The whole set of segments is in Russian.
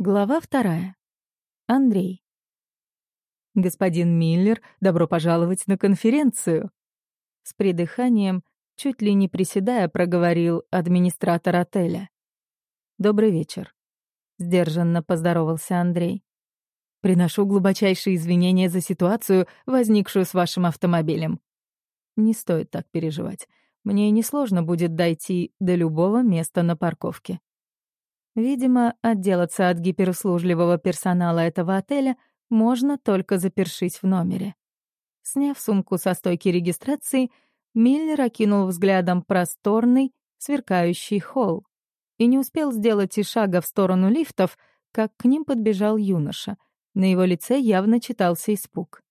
Глава вторая. Андрей. «Господин Миллер, добро пожаловать на конференцию!» С придыханием, чуть ли не приседая, проговорил администратор отеля. «Добрый вечер», — сдержанно поздоровался Андрей. «Приношу глубочайшие извинения за ситуацию, возникшую с вашим автомобилем. Не стоит так переживать. Мне несложно будет дойти до любого места на парковке. Видимо, отделаться от гиперуслужливого персонала этого отеля можно только запершись в номере. Сняв сумку со стойки регистрации, Миллер окинул взглядом просторный, сверкающий холл и не успел сделать и шага в сторону лифтов, как к ним подбежал юноша. На его лице явно читался испуг.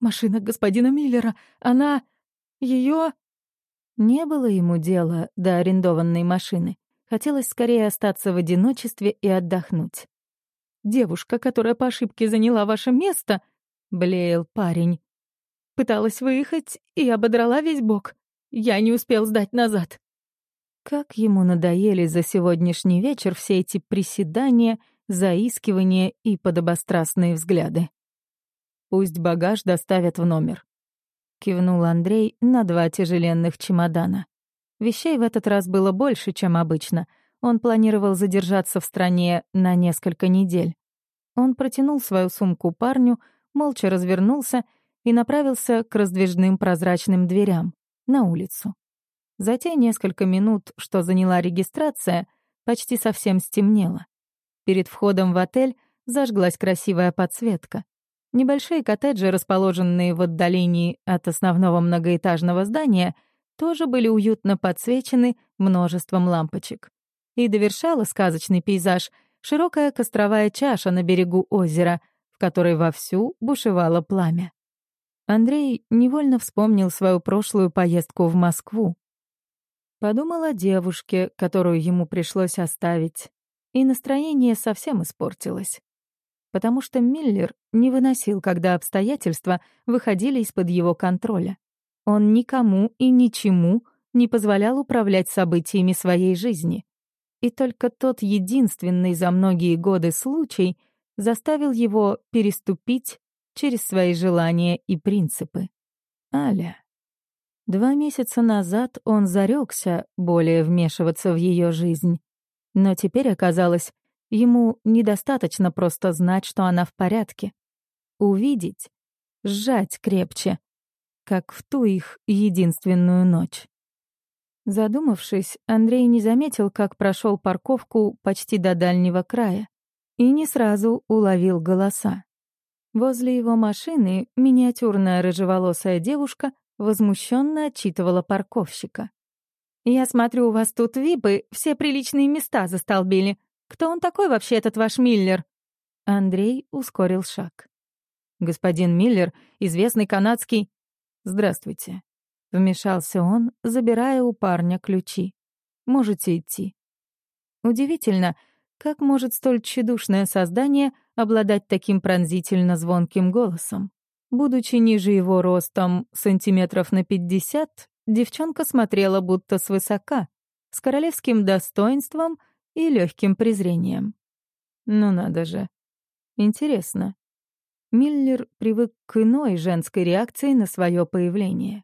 «Машина господина Миллера, она... ее Не было ему дела до арендованной машины. Хотелось скорее остаться в одиночестве и отдохнуть. «Девушка, которая по ошибке заняла ваше место», — блеял парень. «Пыталась выехать и ободрала весь бок. Я не успел сдать назад». Как ему надоели за сегодняшний вечер все эти приседания, заискивания и подобострастные взгляды. «Пусть багаж доставят в номер», — кивнул Андрей на два тяжеленных чемодана. Вещей в этот раз было больше, чем обычно. Он планировал задержаться в стране на несколько недель. Он протянул свою сумку парню, молча развернулся и направился к раздвижным прозрачным дверям, на улицу. За те несколько минут, что заняла регистрация, почти совсем стемнело. Перед входом в отель зажглась красивая подсветка. Небольшие коттеджи, расположенные в отдалении от основного многоэтажного здания — тоже были уютно подсвечены множеством лампочек. И довершала сказочный пейзаж широкая костровая чаша на берегу озера, в которой вовсю бушевало пламя. Андрей невольно вспомнил свою прошлую поездку в Москву. Подумал о девушке, которую ему пришлось оставить, и настроение совсем испортилось. Потому что Миллер не выносил, когда обстоятельства выходили из-под его контроля. Он никому и ничему не позволял управлять событиями своей жизни. И только тот единственный за многие годы случай заставил его переступить через свои желания и принципы. Аля. Два месяца назад он зарекся более вмешиваться в ее жизнь. Но теперь оказалось, ему недостаточно просто знать, что она в порядке. Увидеть, сжать крепче, как в ту их единственную ночь. Задумавшись, Андрей не заметил, как прошел парковку почти до дальнего края и не сразу уловил голоса. Возле его машины миниатюрная рыжеволосая девушка возмущенно отчитывала парковщика. «Я смотрю, у вас тут випы, все приличные места застолбили. Кто он такой вообще, этот ваш Миллер?» Андрей ускорил шаг. «Господин Миллер — известный канадский...» «Здравствуйте», — вмешался он, забирая у парня ключи. «Можете идти». Удивительно, как может столь тщедушное создание обладать таким пронзительно звонким голосом. Будучи ниже его ростом сантиметров на пятьдесят, девчонка смотрела будто свысока, с королевским достоинством и легким презрением. Ну надо же. Интересно, Миллер привык к иной женской реакции на свое появление.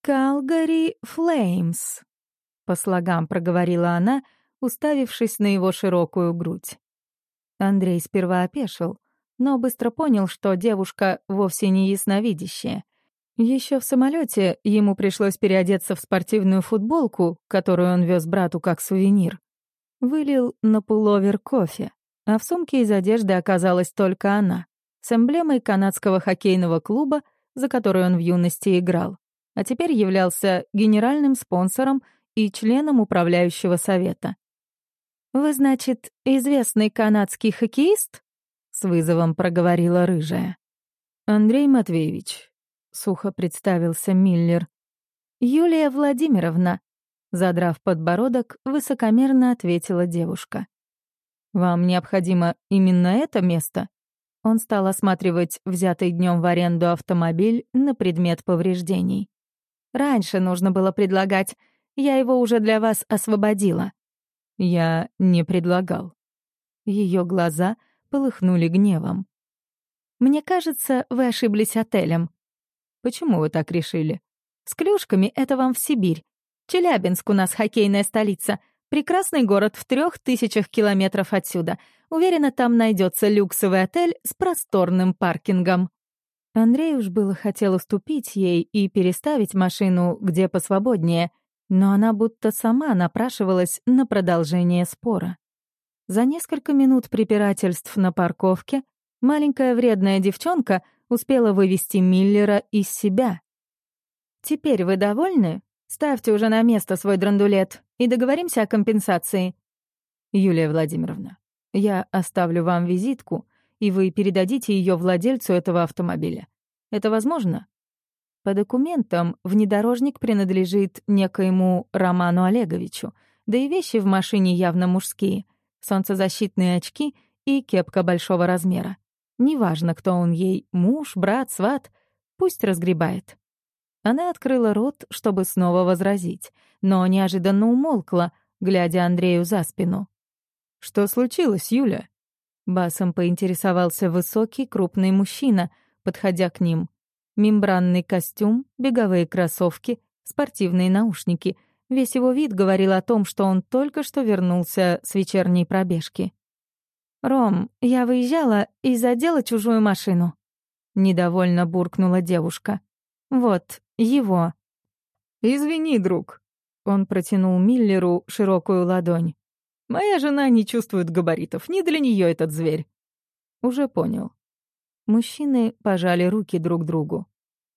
«Калгари Флеймс», — по слогам проговорила она, уставившись на его широкую грудь. Андрей сперва опешил, но быстро понял, что девушка вовсе не ясновидящая. Еще в самолете ему пришлось переодеться в спортивную футболку, которую он вез брату как сувенир. Вылил на пуловер кофе, а в сумке из одежды оказалась только она с эмблемой канадского хоккейного клуба, за который он в юности играл, а теперь являлся генеральным спонсором и членом управляющего совета. «Вы, значит, известный канадский хоккеист?» — с вызовом проговорила рыжая. «Андрей Матвеевич», — сухо представился Миллер. «Юлия Владимировна», — задрав подбородок, высокомерно ответила девушка. «Вам необходимо именно это место?» Он стал осматривать взятый днем в аренду автомобиль на предмет повреждений. «Раньше нужно было предлагать. Я его уже для вас освободила». «Я не предлагал». Ее глаза полыхнули гневом. «Мне кажется, вы ошиблись отелем». «Почему вы так решили?» «С клюшками это вам в Сибирь. Челябинск у нас хоккейная столица. Прекрасный город в трех тысячах километров отсюда. Уверена, там найдется люксовый отель с просторным паркингом». Андрей уж было хотел уступить ей и переставить машину где посвободнее, но она будто сама напрашивалась на продолжение спора. За несколько минут препирательств на парковке маленькая вредная девчонка успела вывести Миллера из себя. «Теперь вы довольны? Ставьте уже на место свой драндулет и договоримся о компенсации». «Юлия Владимировна, я оставлю вам визитку, и вы передадите ее владельцу этого автомобиля. Это возможно?» По документам, внедорожник принадлежит некоему Роману Олеговичу, да и вещи в машине явно мужские. Солнцезащитные очки и кепка большого размера. Неважно, кто он ей, муж, брат, сват, пусть разгребает. Она открыла рот, чтобы снова возразить, но неожиданно умолкла, глядя Андрею за спину. «Что случилось, Юля?» Басом поинтересовался высокий, крупный мужчина, подходя к ним. Мембранный костюм, беговые кроссовки, спортивные наушники. Весь его вид говорил о том, что он только что вернулся с вечерней пробежки. «Ром, я выезжала и задела чужую машину», — недовольно буркнула девушка. «Вот, его». «Извини, друг», — он протянул Миллеру широкую ладонь. «Моя жена не чувствует габаритов, не для нее этот зверь». «Уже понял». Мужчины пожали руки друг другу.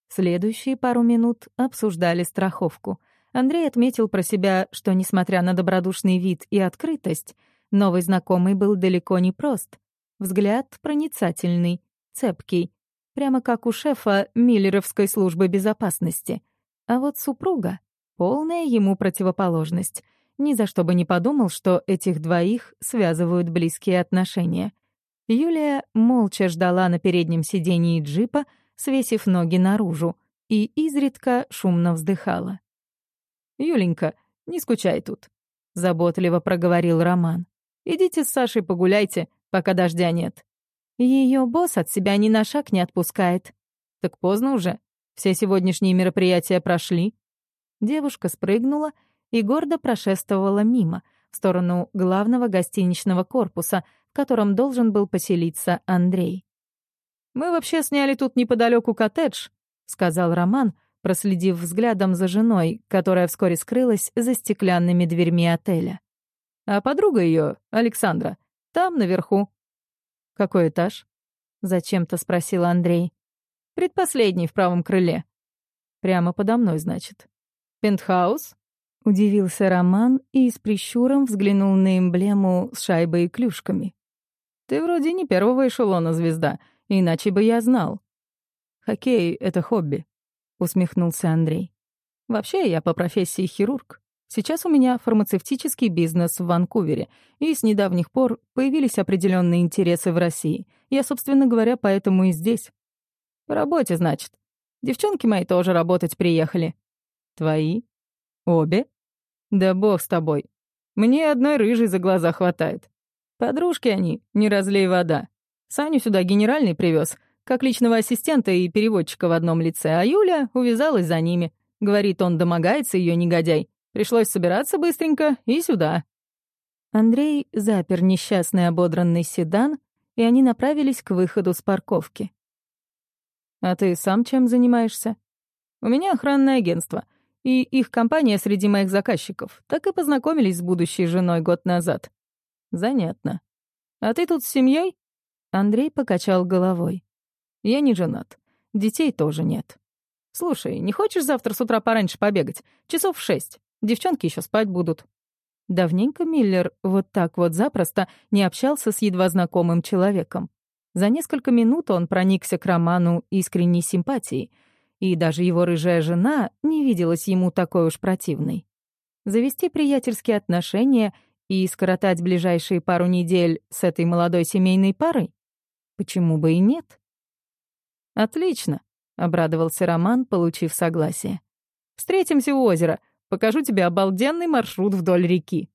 Следующие пару минут обсуждали страховку. Андрей отметил про себя, что, несмотря на добродушный вид и открытость, новый знакомый был далеко не прост. Взгляд проницательный, цепкий, прямо как у шефа Миллеровской службы безопасности. А вот супруга — полная ему противоположность. Ни за что бы не подумал, что этих двоих связывают близкие отношения. Юлия молча ждала на переднем сидении джипа, свесив ноги наружу, и изредка шумно вздыхала. «Юленька, не скучай тут», — заботливо проговорил Роман. «Идите с Сашей погуляйте, пока дождя нет». Ее босс от себя ни на шаг не отпускает. Так поздно уже. Все сегодняшние мероприятия прошли. Девушка спрыгнула и гордо прошествовала мимо, в сторону главного гостиничного корпуса, в котором должен был поселиться Андрей. «Мы вообще сняли тут неподалеку коттедж», — сказал Роман, проследив взглядом за женой, которая вскоре скрылась за стеклянными дверьми отеля. «А подруга ее, Александра, там, наверху». «Какой этаж?» — зачем-то спросил Андрей. «Предпоследний в правом крыле». «Прямо подо мной, значит». «Пентхаус?» — удивился Роман и с прищуром взглянул на эмблему с шайбой и клюшками. «Ты вроде не первого эшелона звезда», Иначе бы я знал. Хоккей — это хобби, — усмехнулся Андрей. Вообще, я по профессии хирург. Сейчас у меня фармацевтический бизнес в Ванкувере, и с недавних пор появились определенные интересы в России. Я, собственно говоря, поэтому и здесь. По работе, значит. Девчонки мои тоже работать приехали. Твои? Обе? Да бог с тобой. Мне одной рыжей за глаза хватает. Подружки они, не разлей вода. Саню сюда генеральный привез, как личного ассистента и переводчика в одном лице, а Юля увязалась за ними. Говорит, он домогается, ее негодяй. Пришлось собираться быстренько и сюда. Андрей запер несчастный ободранный седан, и они направились к выходу с парковки. «А ты сам чем занимаешься?» «У меня охранное агентство, и их компания среди моих заказчиков. Так и познакомились с будущей женой год назад». «Занятно. А ты тут с семьей? Андрей покачал головой. «Я не женат. Детей тоже нет. Слушай, не хочешь завтра с утра пораньше побегать? Часов в шесть. Девчонки еще спать будут». Давненько Миллер вот так вот запросто не общался с едва знакомым человеком. За несколько минут он проникся к Роману искренней симпатией, и даже его рыжая жена не виделась ему такой уж противной. Завести приятельские отношения и скоротать ближайшие пару недель с этой молодой семейной парой? Почему бы и нет? «Отлично», — обрадовался Роман, получив согласие. «Встретимся у озера. Покажу тебе обалденный маршрут вдоль реки».